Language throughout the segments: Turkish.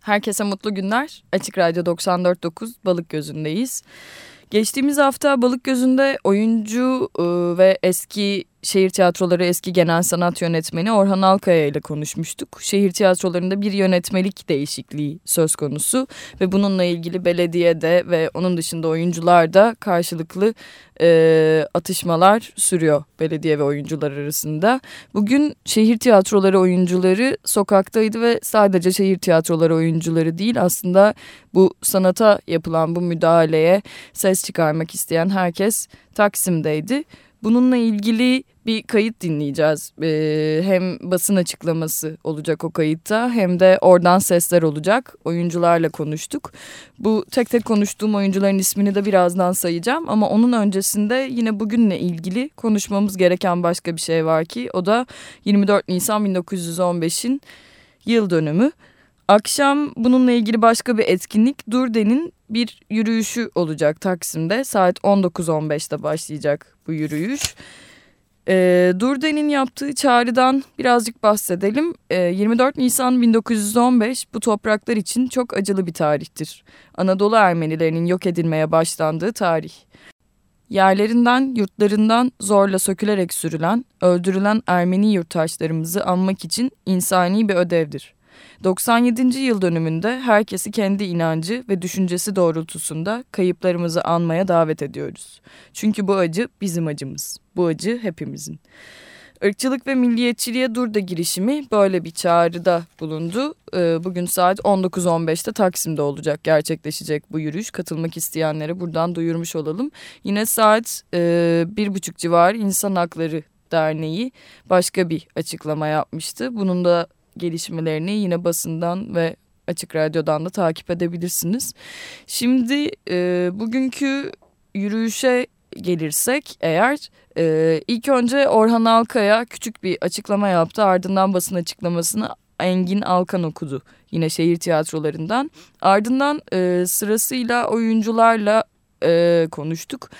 Herkese mutlu günler. Açık Radyo 94.9 Balık Gözü'ndeyiz. Geçtiğimiz hafta Balık Gözü'nde oyuncu ıı, ve eski şehir tiyatroları eski genel sanat yönetmeni Orhan Alkaya ile konuşmuştuk. Şehir tiyatrolarında bir yönetmelik değişikliği söz konusu ve bununla ilgili belediyede ve onun dışında oyuncularda karşılıklı e, atışmalar sürüyor belediye ve oyuncular arasında. Bugün şehir tiyatroları oyuncuları sokaktaydı ve sadece şehir tiyatroları oyuncuları değil aslında bu sanata yapılan bu müdahaleye ses çıkarmak isteyen herkes Taksim'deydi. Bununla ilgili bir kayıt dinleyeceğiz. Ee, hem basın açıklaması olacak o kayıtta hem de oradan sesler olacak. Oyuncularla konuştuk. Bu tek tek konuştuğum oyuncuların ismini de birazdan sayacağım. Ama onun öncesinde yine bugünle ilgili konuşmamız gereken başka bir şey var ki o da 24 Nisan 1915'in yıl dönümü. Akşam bununla ilgili başka bir etkinlik Durden'in bir yürüyüşü olacak Taksim'de. Saat 19.15'te başlayacak bu yürüyüş. E, Durden'in yaptığı çağrıdan birazcık bahsedelim. E, ee, 24 Nisan 1915 bu topraklar için çok acılı bir tarihtir. Anadolu Ermenilerinin yok edilmeye başlandığı tarih. Yerlerinden, yurtlarından zorla sökülerek sürülen, öldürülen Ermeni yurttaşlarımızı anmak için insani bir ödevdir. 97. yıl dönümünde herkesi kendi inancı ve düşüncesi doğrultusunda kayıplarımızı anmaya davet ediyoruz. Çünkü bu acı bizim acımız. Bu acı hepimizin. Irkçılık ve milliyetçiliğe dur da girişimi böyle bir çağrıda bulundu. Ee, bugün saat 19.15'te Taksim'de olacak, gerçekleşecek bu yürüyüş. Katılmak isteyenlere buradan duyurmuş olalım. Yine saat e, bir buçuk civarı İnsan Hakları Derneği başka bir açıklama yapmıştı. Bunun da gelişmelerini yine basından ve Açık Radyo'dan da takip edebilirsiniz. Şimdi e, bugünkü yürüyüşe gelirsek eğer e, ilk önce Orhan Alkaya küçük bir açıklama yaptı ardından basın açıklamasını Engin Alkan okudu yine şehir tiyatrolarından ardından e, sırasıyla oyuncularla e, konuştuk.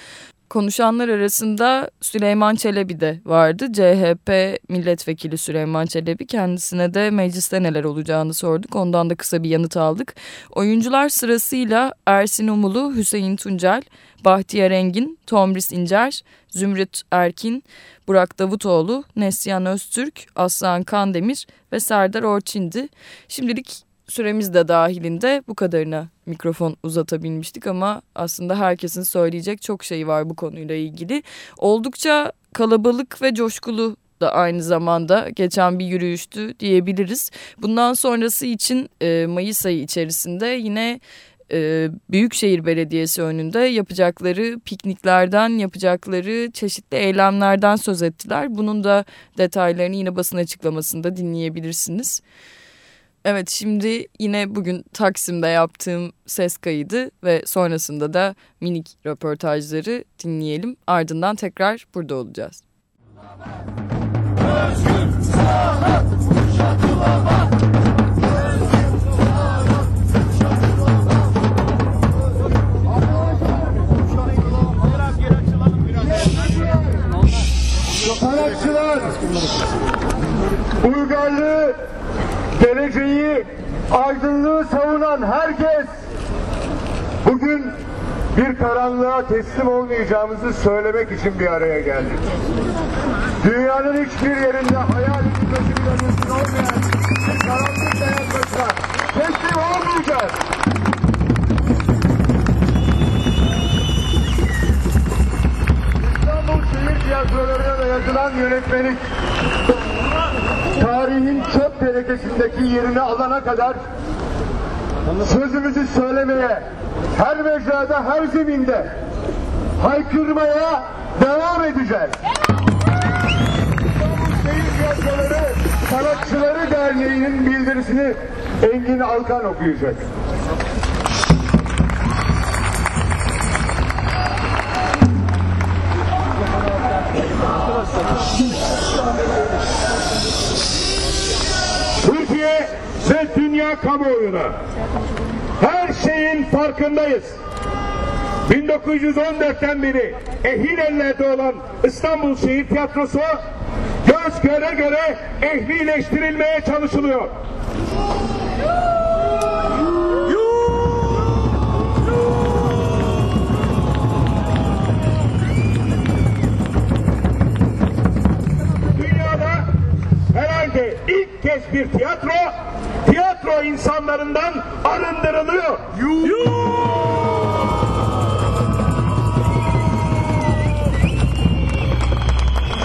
Konuşanlar arasında Süleyman Çelebi de vardı. CHP milletvekili Süleyman Çelebi kendisine de mecliste neler olacağını sorduk. Ondan da kısa bir yanıt aldık. Oyuncular sırasıyla Ersin Umulu, Hüseyin Tuncel, Bahtiyar Engin, Tomris İncer, Zümrüt Erkin, Burak Davutoğlu, Neslihan Öztürk, Aslan Kandemir ve Serdar Orçin'di. Şimdilik süremiz de dahilinde bu kadarına mikrofon uzatabilmiştik ama aslında herkesin söyleyecek çok şey var bu konuyla ilgili. Oldukça kalabalık ve coşkulu da aynı zamanda geçen bir yürüyüştü diyebiliriz. Bundan sonrası için e, Mayıs ayı içerisinde yine e, Büyükşehir Belediyesi önünde yapacakları pikniklerden, yapacakları çeşitli eylemlerden söz ettiler. Bunun da detaylarını yine basın açıklamasında dinleyebilirsiniz. Evet şimdi yine bugün Taksim'de yaptığım ses kaydı ve sonrasında da minik röportajları dinleyelim. Ardından tekrar burada olacağız. Sanatçılar uygarlığı geleceği, aydınlığı savunan herkes bugün bir karanlığa teslim olmayacağımızı söylemek için bir araya geldik. Dünyanın hiçbir yerinde hayal edilmesi bile mümkün olmayan yerini alana kadar sözümüzü söylemeye, her mecrada, her zeminde haykırmaya devam edeceğiz. Sanatçıları Derneği'nin bildirisini Engin Alkan okuyacak. kamuoyuna. Her şeyin farkındayız. 1914'ten beri ehil ellerde olan İstanbul Şehir Tiyatrosu göz göre göre ehlileştirilmeye çalışılıyor. Dünyada herhalde ilk kez bir tiyatro o insanlarından arındırılıyor.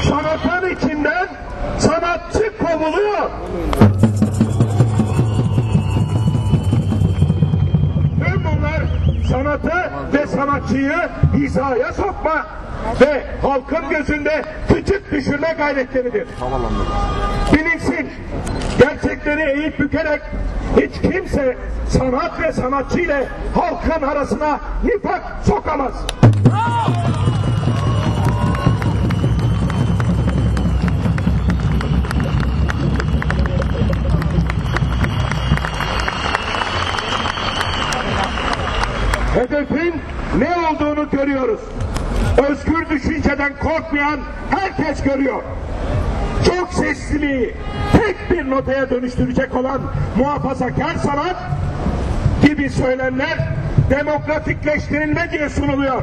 Sanatın içinden sanatçı kovuluyor. Tüm bunlar sanatı ve sanatçıyı hizaya sokma ve halkın gözünde küçük düşürme gayretleridir. Bilinsin, gerçekleri eğip bükerek hiç kimse sanat ve sanatçı ile halkın arasına nifak sokamaz. Hedefin ne olduğunu görüyoruz. Özgür düşünceden korkmayan herkes görüyor. Çok sesliliği tek bir notaya dönüştürecek olan muhafazakar sanat gibi söylemler demokratikleştirilme diye sunuluyor.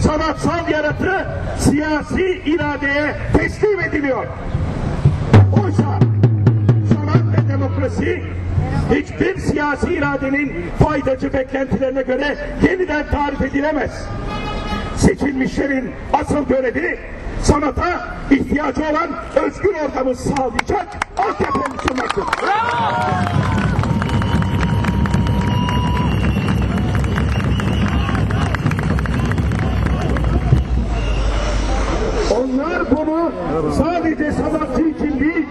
Sanatsal yaratı siyasi iradeye teslim ediliyor. Oysa sanat ve demokrasi hiçbir siyasi iradenin faydacı beklentilerine göre yeniden tarif edilemez. Seçilmişlerin asıl görevi sanata ihtiyacı olan özgür ortamı sağlayacak altyapıyı sunmaktır. Onlar bunu sadece sanatçı için değil,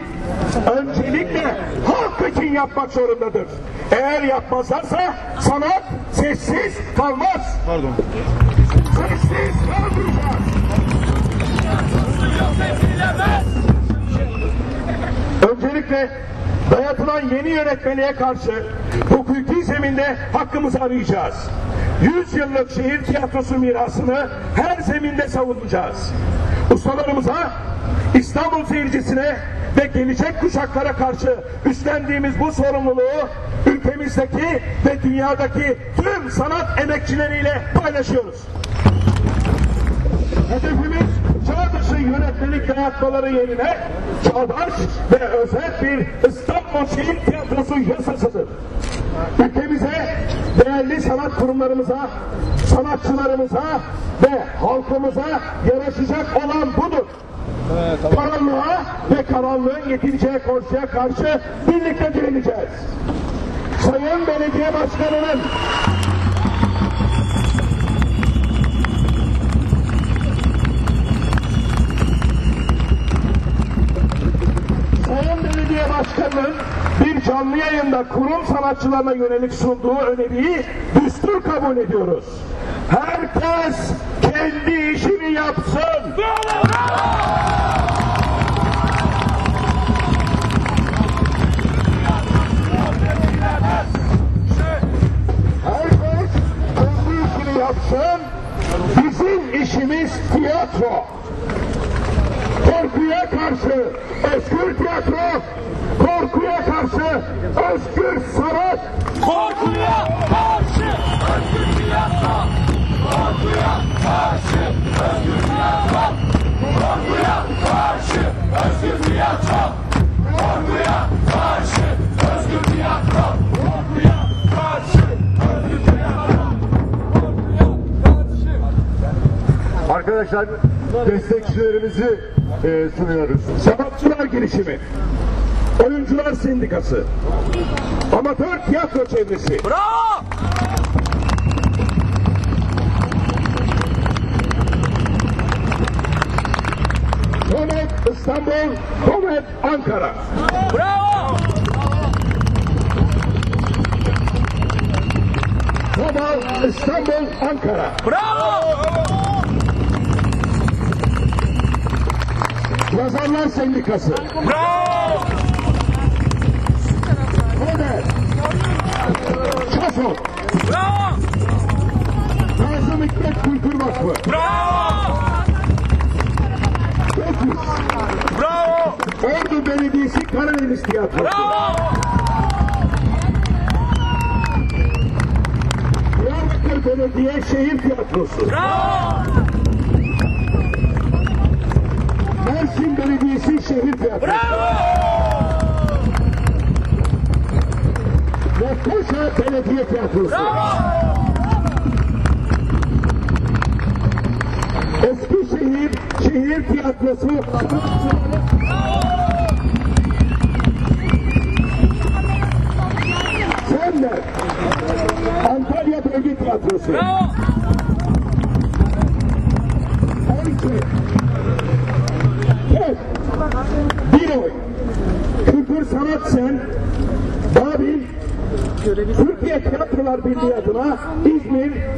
öncelikle halk için yapmak zorundadır. Eğer yapmazlarsa sanat sessiz kalmaz. Pardon. Sessiz kalmayacak. Dayatılan yeni yönetmeliğe karşı hukuki zeminde hakkımızı arayacağız. Yüz yıllık şehir tiyatrosu mirasını her zeminde savunacağız. Ustalarımıza, İstanbul seyircisine ve gelecek kuşaklara karşı üstlendiğimiz bu sorumluluğu ülkemizdeki ve dünyadaki tüm sanat emekçileriyle paylaşıyoruz. Hedefimiz yönetmelik dayatmaları yerine çağdaş ve özel bir İstanbul Şehir Tiyatrosu yasasıdır. Ülkemize, değerli sanat kurumlarımıza, sanatçılarımıza ve halkımıza yaraşacak olan budur. Karanlığa ve karanlığın getireceği korkuya karşı birlikte direneceğiz. Sayın Belediye Başkanı'nın Sayın Belediye Başkanı'nın bir canlı yayında kurum sanatçılarına yönelik sunduğu öneriyi düstur kabul ediyoruz. Herkes kendi işini yapsın. Kendi işini yapsın. Bizim işimiz tiyatro korkuya karşı özgür tiyatro, korkuya karşı özgür sanat, Korkuya karşı özgür tiyatro. Korkuya karşı özgür tiyatro. Korkuya karşı özgür tiyatro. Korkuya karşı özgür tiyatro. Korkuya karşı özgür tiyatro. Korkuya. Arkadaşlar destekçilerimizi e, sunuyoruz. sanatçılar girişimi, oyuncular sendikası, amatör tiyatro çevresi, Bravo! Komet İstanbul, Komet Ankara, Bravo! Kabal İstanbul, Ankara, Bravo! Yazarlar Sendikası, Bravo! Komet, Çafok, Bravo! Nazım Hikmet Kültür Vakfı, Bravo! Tekiz, Bravo! Ordu Belediyesi Karadeniz Tiyatrosu, Bravo! Diyarbakır Belediye Şehir Tiyatrosu, Bravo! Mersin Belediyesi Şehir Tiyatrosu, Bravo! Lefkoşa Belediye Tiyatrosu. Eskişehir Şehir Tiyatrosu. Senler.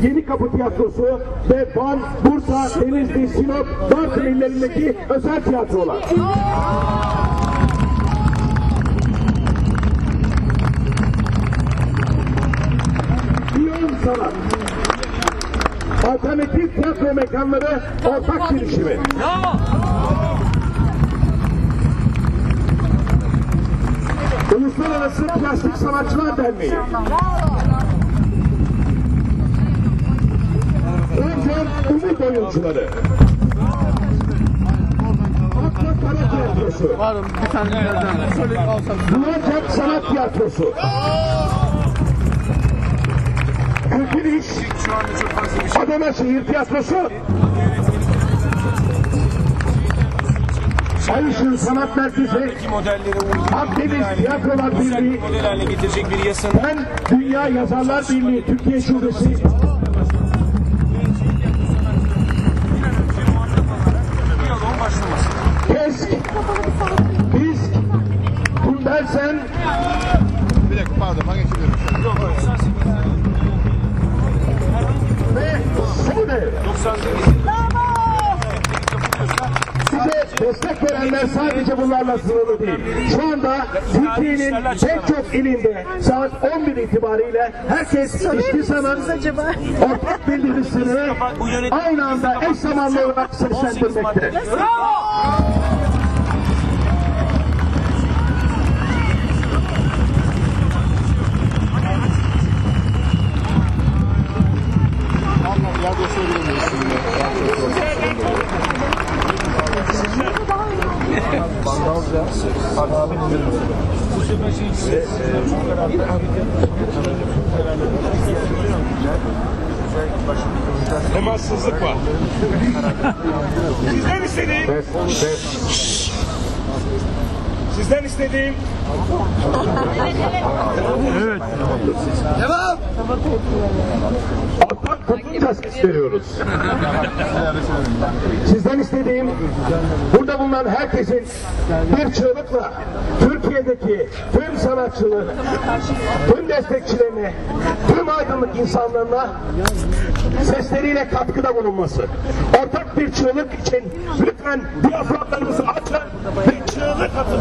Yeni Kapı Tiyatrosu ve Van, Bursa, Denizli, Sinop, Bartın illerindeki özel tiyatrolar. İyon Sanat. Alternatif tiyatro mekanları ortak girişimi. Bravo. Uluslararası Plastik Sanatçılar Derneği. Önce Umut Oyuncuları. Akla Kara Tiyatrosu. Varım bir tane nereden? Şöyle alsam. Bulancak Sanat Tiyatrosu. Kültür İş. Adana Şehir Tiyatrosu. Ayşın Sanat Merkezi. Akdeniz Tiyatrolar Birliği. Ben Dünya Yazarlar Birliği Türkiye Şubesi. Sadece bunlarla sınırlı değil. Şu anda Türkiye'nin pek çok ilinde saat 11 itibariyle herkes işçi sanat ortak bildirisini aynı anda eş zamanlı olarak seslendirmekte. Yer temassızlık var. Sizden istediğim Sizden istediğim Ortak katılınca ses veriyoruz. Sizden istediğim burada bulunan herkesin bir çığlıkla Türkiye'deki tüm sanatçıları, tüm destekçilerini, tüm aydınlık insanlarına sesleriyle katkıda bulunması. Ortak bir çığlık için lütfen diyaframlarınızı açın ve çığlık atın.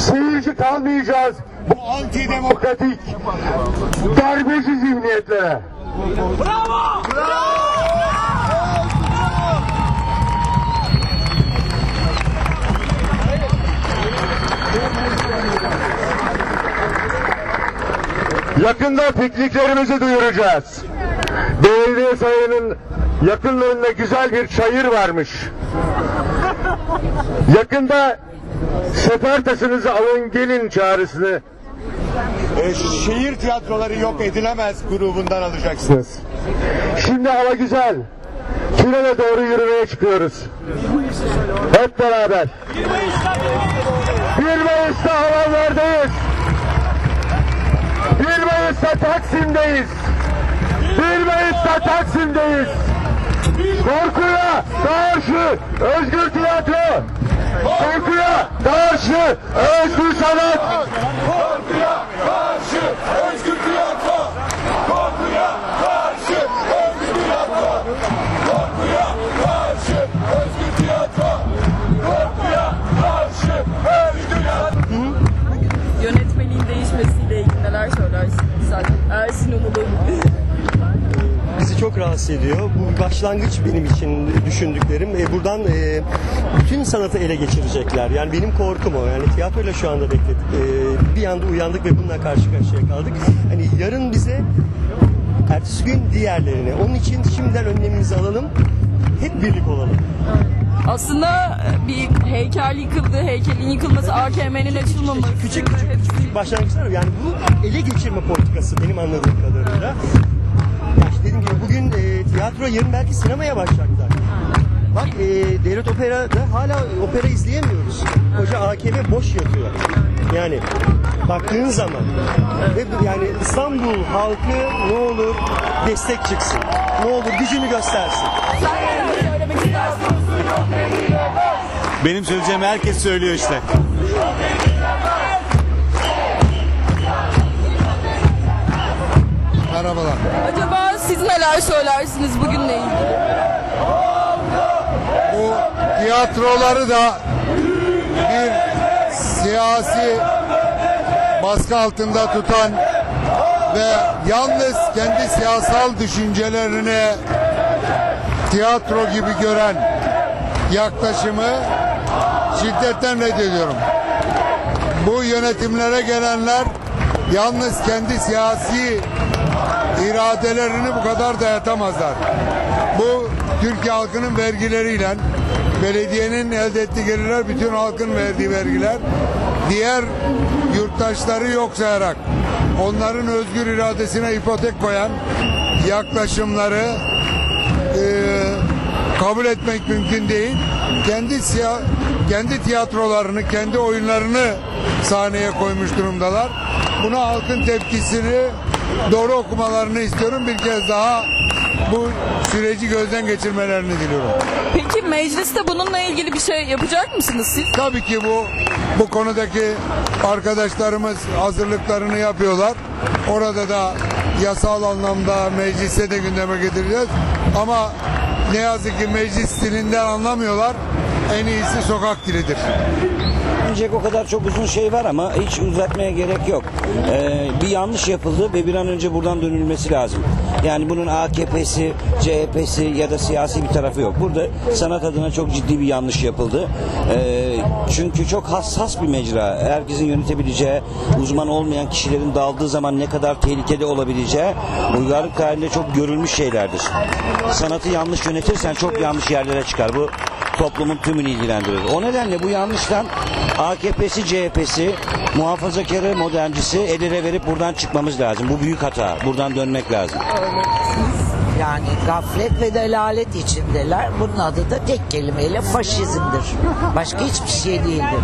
Seyirci kalmayacağız. Bu antidemokratik darbeci zihniyetlere. Bravo. Yakında pikniklerimizi duyuracağız. Belediye sayının yakınlarında güzel bir çayır varmış. Yakında sefer taşınızı alın gelin çağrısını e, şehir tiyatroları yok edilemez grubundan alacaksınız. Şimdi hava güzel. Finale doğru yürümeye çıkıyoruz. Hep beraber. 1 Mayıs'ta havalardayız. 1 Mayıs'ta Taksim'deyiz. 1 Mayıs'ta Taksim'deyiz. Korkuya karşı özgür tiyatro. Korkuya karşı özgür sanat. Korkuya karşı özgür tiyatro. Korkuya karşı özgür tiyatro. Korkuya karşı özgür tiyatro. Korkuya karşı özgür tiyatro. Yönetmeliğin değişmesiyle ilgili neler söylersin? Sen Ersin Umulu. Çok rahatsız ediyor. Bu bir başlangıç benim için düşündüklerim. E, buradan e, bütün sanatı ele geçirecekler. Yani benim korkum o. Yani tiyatroyla şu anda bekledik. E, bir anda uyandık ve bununla karşı karşıya kaldık. Hani yarın bize ertesi gün diğerlerine. Onun için şimdiden önlemimizi alalım. Hep birlik olalım. Aslında bir heykel yıkıldı, heykelin yıkılması, AKM'nin açılmaması. Küçük küçük küçük başlangıçlar var. Yani bu ele geçirme politikası benim anladığım kadarıyla. Tiyatro yarın belki sinemaya başlayacaklar. Bak e, Devlet Opera'da hala opera izleyemiyoruz. Koca AKM boş yatıyor. Yani baktığın zaman ve yani İstanbul halkı ne olur destek çıksın. Ne olur gücünü göstersin. Benim söyleyeceğimi herkes söylüyor işte. Merhabalar. Acaba siz neler söylersiniz bugünle ilgili? Bu tiyatroları da bir siyasi baskı altında tutan ve yalnız kendi siyasal düşüncelerini tiyatro gibi gören yaklaşımı şiddetten reddediyorum. Bu yönetimlere gelenler yalnız kendi siyasi iradelerini bu kadar dayatamazlar. Bu Türkiye halkının vergileriyle belediyenin elde ettiği gelirler bütün halkın verdiği vergiler diğer yurttaşları yok sayarak onların özgür iradesine ipotek koyan yaklaşımları eee, kabul etmek mümkün değil. Kendi siya, kendi tiyatrolarını, kendi oyunlarını sahneye koymuş durumdalar. Buna halkın tepkisini doğru okumalarını istiyorum. Bir kez daha bu süreci gözden geçirmelerini diliyorum. Peki mecliste bununla ilgili bir şey yapacak mısınız siz? Tabii ki bu bu konudaki arkadaşlarımız hazırlıklarını yapıyorlar. Orada da yasal anlamda meclise de gündeme getireceğiz. Ama ne yazık ki meclis dilinden anlamıyorlar. En iyisi sokak dilidir. Diyecek o kadar çok uzun şey var ama hiç uzatmaya gerek yok. Ee, bir yanlış yapıldı ve bir an önce buradan dönülmesi lazım. Yani bunun AKP'si, CHP'si ya da siyasi bir tarafı yok. Burada sanat adına çok ciddi bir yanlış yapıldı. Ee, çünkü çok hassas bir mecra. Herkesin yönetebileceği, uzman olmayan kişilerin daldığı zaman ne kadar tehlikeli olabileceği uygarlık tarihinde çok görülmüş şeylerdir. Sanatı yanlış yönetirsen çok yanlış yerlere çıkar. Bu toplumun tümünü ilgilendirir. O nedenle bu yanlıştan AKP'si, CHP'si, muhafazakarı, moderncisi el ele verip buradan çıkmamız lazım. Bu büyük hata. Buradan dönmek lazım. Yani gaflet ve delalet içindeler. Bunun adı da tek kelimeyle faşizmdir. Başka hiçbir şey değildir.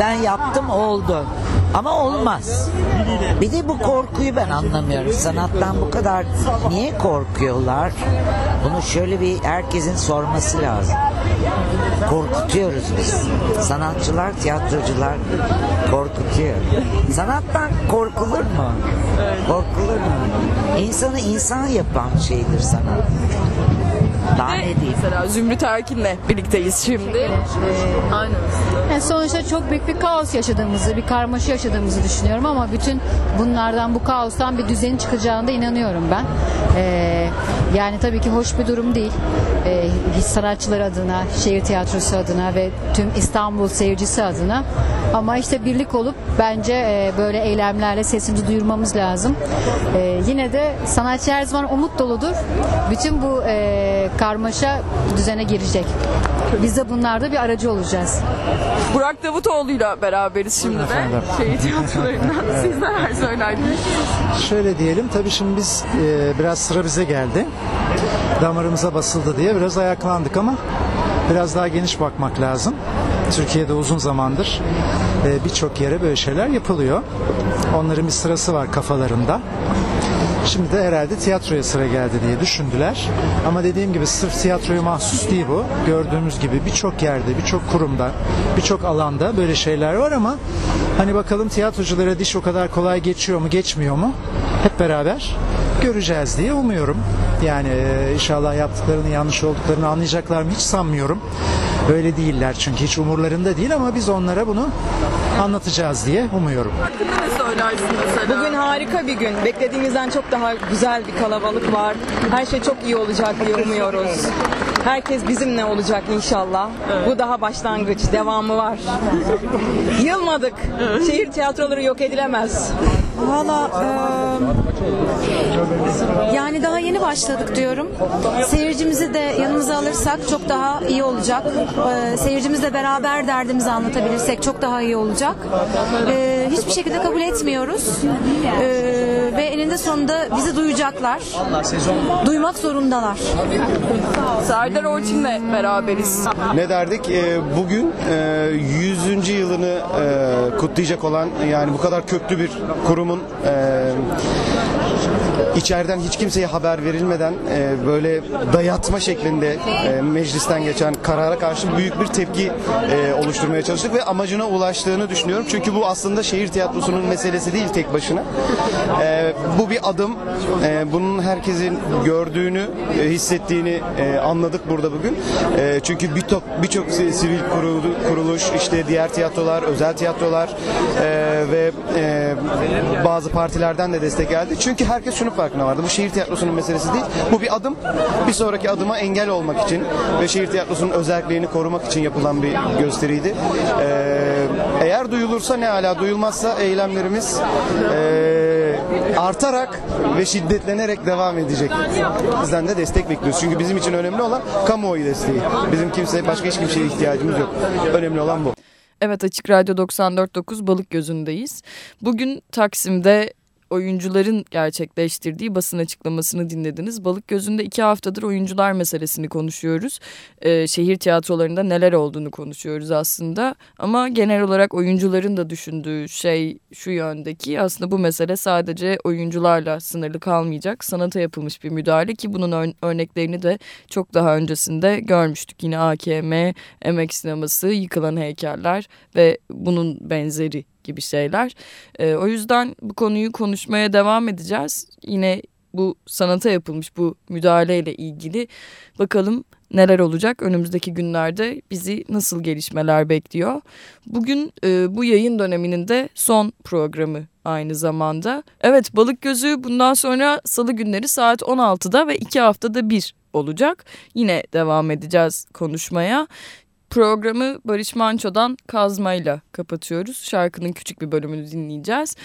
Ben yaptım oldu. Ama olmaz. Bir de bu korkuyu ben anlamıyorum. Sanattan bu kadar niye korkuyorlar? Bunu şöyle bir herkesin sorması lazım. Korkutuyoruz biz. Sanatçılar, tiyatrocular korkutuyor. Sanattan korkulur mu? Korkulur mu? İnsanı insan yapan şeydir sanat. Daha ne diyeyim? Mesela Zümrüt Erkin'le birlikteyiz şimdi. Aynen. Yani sonuçta çok büyük bir kaos yaşadığımızı, bir karmaşa yaşadığımızı düşünüyorum ama bütün bunlardan, bu kaostan bir düzenin çıkacağına da inanıyorum ben. Ee, yani tabii ki hoş bir durum değil. Ee, sanatçılar adına, şehir tiyatrosu adına ve tüm İstanbul seyircisi adına. Ama işte birlik olup bence e, böyle eylemlerle sesimizi duyurmamız lazım. Ee, yine de sanatçı her zaman umut doludur. Bütün bu e, karmaşa düzene girecek. Biz de bunlarda bir aracı olacağız. Burak Davutoğlu'yla beraberiz şimdi de. Şehir tiyatrolarından. Siz neler söylerdiniz? Şöyle diyelim tabii şimdi biz e, biraz sıra bize geldi. Damarımıza basıldı diye biraz ayaklandık ama biraz daha geniş bakmak lazım. Türkiye'de uzun zamandır e, birçok yere böyle şeyler yapılıyor. Onların bir sırası var kafalarında. Şimdi de herhalde tiyatroya sıra geldi diye düşündüler. Ama dediğim gibi sırf tiyatroya mahsus değil bu. Gördüğümüz gibi birçok yerde, birçok kurumda, birçok alanda böyle şeyler var ama hani bakalım tiyatroculara diş o kadar kolay geçiyor mu, geçmiyor mu? Hep beraber göreceğiz diye umuyorum. Yani e, inşallah yaptıklarını yanlış olduklarını anlayacaklar mı hiç sanmıyorum. Böyle değiller çünkü hiç umurlarında değil ama biz onlara bunu anlatacağız diye umuyorum. Ne söylersiniz mesela? Bugün harika bir gün. Beklediğimizden çok daha güzel bir kalabalık var. Her şey çok iyi olacak diye umuyoruz. Herkes bizimle olacak inşallah. Bu daha başlangıç. Devamı var. Yılmadık. Şehir tiyatroları yok edilemez. Valla e, yani daha yeni başladık diyorum. Seyircimizi de yanımıza alırsak çok daha iyi olacak. E, seyircimizle beraber derdimizi anlatabilirsek çok daha iyi olacak. E, hiçbir şekilde kabul etmiyoruz. E, eninde sonunda bizi duyacaklar. Duymak zorundalar. Serdar Orçin'le beraberiz. Ne derdik? Ee, bugün e, 100. yılını e, kutlayacak olan yani bu kadar köklü bir kurumun e, içeriden hiç kimseye haber verilmeden e, böyle dayatma şeklinde e, meclisten geçen karara karşı büyük bir tepki e, oluşturmaya çalıştık ve amacına ulaştığını düşünüyorum. Çünkü bu aslında şehir tiyatrosunun meselesi değil tek başına. E, bu bir adım. E, bunun herkesin gördüğünü, e, hissettiğini e, anladık burada bugün. E, çünkü birçok birçok si- sivil kurulu- kuruluş, işte diğer tiyatrolar, özel tiyatrolar e, ve e, bazı partilerden de destek geldi. Çünkü herkes şunu farkına vardı. Bu şehir tiyatrosunun meselesi değil. Bu bir adım. Bir sonraki adıma engel olmak için ve şehir tiyatrosunun özelliklerini korumak için yapılan bir gösteriydi. Ee, eğer duyulursa ne hala duyulmazsa eylemlerimiz ee, artarak ve şiddetlenerek devam edecek. Bizden de destek bekliyoruz. Çünkü bizim için önemli olan kamuoyu desteği. Bizim kimseye başka hiç kimseye ihtiyacımız yok. Önemli olan bu. Evet Açık Radyo 94.9 Balık Gözü'ndeyiz. Bugün Taksim'de oyuncuların gerçekleştirdiği basın açıklamasını dinlediniz. Balık Gözü'nde iki haftadır oyuncular meselesini konuşuyoruz. Ee, şehir tiyatrolarında neler olduğunu konuşuyoruz aslında. Ama genel olarak oyuncuların da düşündüğü şey şu yöndeki aslında bu mesele sadece oyuncularla sınırlı kalmayacak. Sanata yapılmış bir müdahale ki bunun ör- örneklerini de çok daha öncesinde görmüştük. Yine AKM, Emek Sineması, yıkılan heykeller ve bunun benzeri gibi şeyler. Ee, o yüzden bu konuyu konuşmaya devam edeceğiz. Yine bu sanata yapılmış bu müdahaleyle ilgili bakalım neler olacak önümüzdeki günlerde bizi nasıl gelişmeler bekliyor. Bugün e, bu yayın döneminin de son programı aynı zamanda. Evet Balık Gözü bundan sonra salı günleri saat 16'da ve 2 haftada bir olacak. Yine devam edeceğiz konuşmaya. Programı Barış Manço'dan Kazma'yla kapatıyoruz. Şarkının küçük bir bölümünü dinleyeceğiz.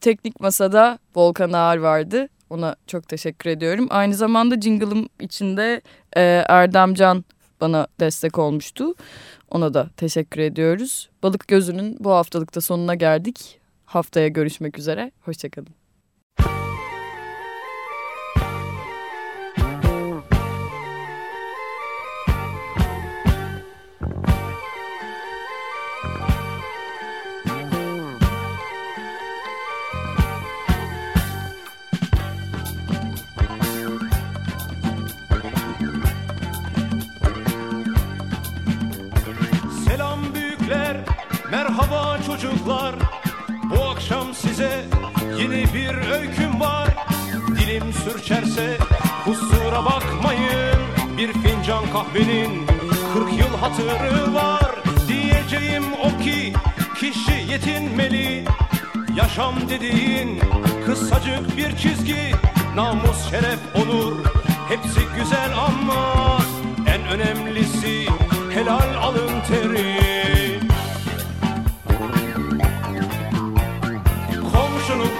Teknik Masa'da Volkan Ağar vardı. Ona çok teşekkür ediyorum. Aynı zamanda jingle'ım içinde e, Erdem Can bana destek olmuştu. Ona da teşekkür ediyoruz. Balık Gözü'nün bu haftalıkta sonuna geldik. Haftaya görüşmek üzere. Hoşçakalın. sürçerse kusura bakmayın. Bir fincan kahvenin 40 yıl hatırı var. Diyeceğim o ki kişi yetinmeli. Yaşam dediğin kısacık bir çizgi. Namus, şeref, onur hepsi güzel ama En önemlisi helal alın teri.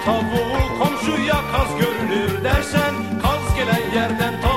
Tavuğu komşuya kaz görünür dersen Kaz gelen yerden tavuğu